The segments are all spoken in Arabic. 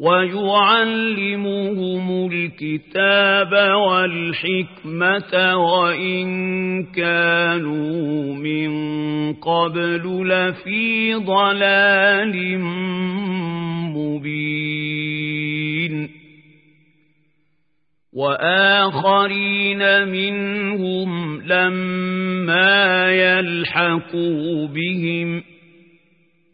ويعلمهم الكتاب والحكمة وإن كانوا من قبل لفي ضلال مبين. وآخرين منهم لما يلحقوا بهم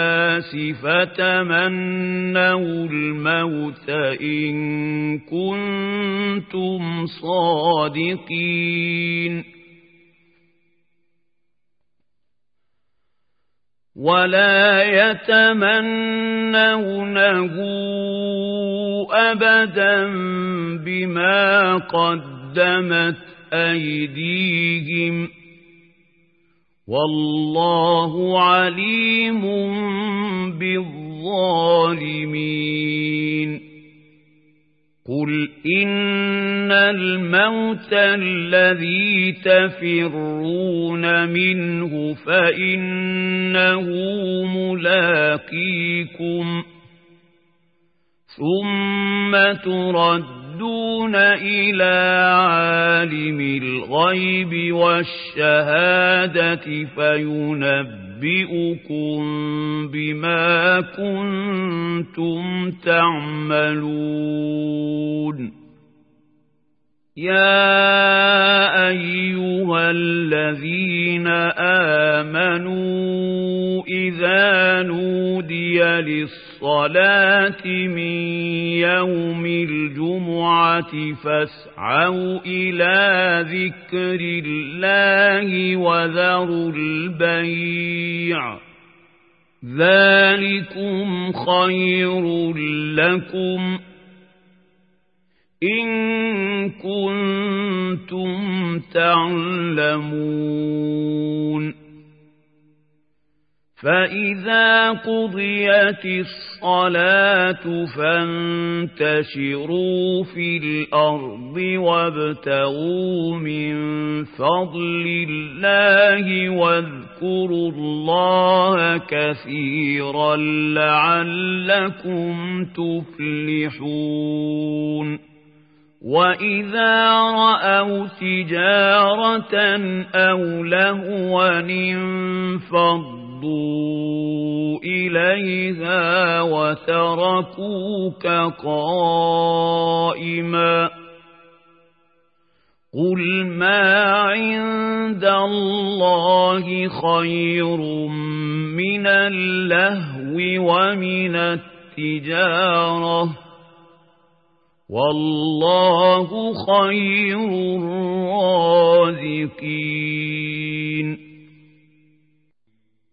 الناس فتمنوا الموت إن كنتم صادقين. ولا يتمنونه أبدا بما قدمت أيديهم والله عليم بالظالمين. قل إن الموت الذي تفرون منه فإنه ملاقيكم ثم تردون إلى عالم الغيب والشهادة فينبئكم بما كنتم تعملون. يا أيها الذين آمنوا إذا نودي للصلاة من يوم الجمعة فاسعوا إلى ذكر الله وذروا البيع ذلكم خير لكم إن كنتم تعلمون فإذا قضيت الصلاة فانتشروا في الأرض وابتغوا من فضل الله واذكروا الله كثيرا لعلكم تفلحون وَإِذَا رَأَوْا تِجَارَةً أَوْ لَهْوًا انفَضُّوا إليها وتركوك قائما قل ما عند الله خير من اللهو ومن التجارة والله خير الرازقين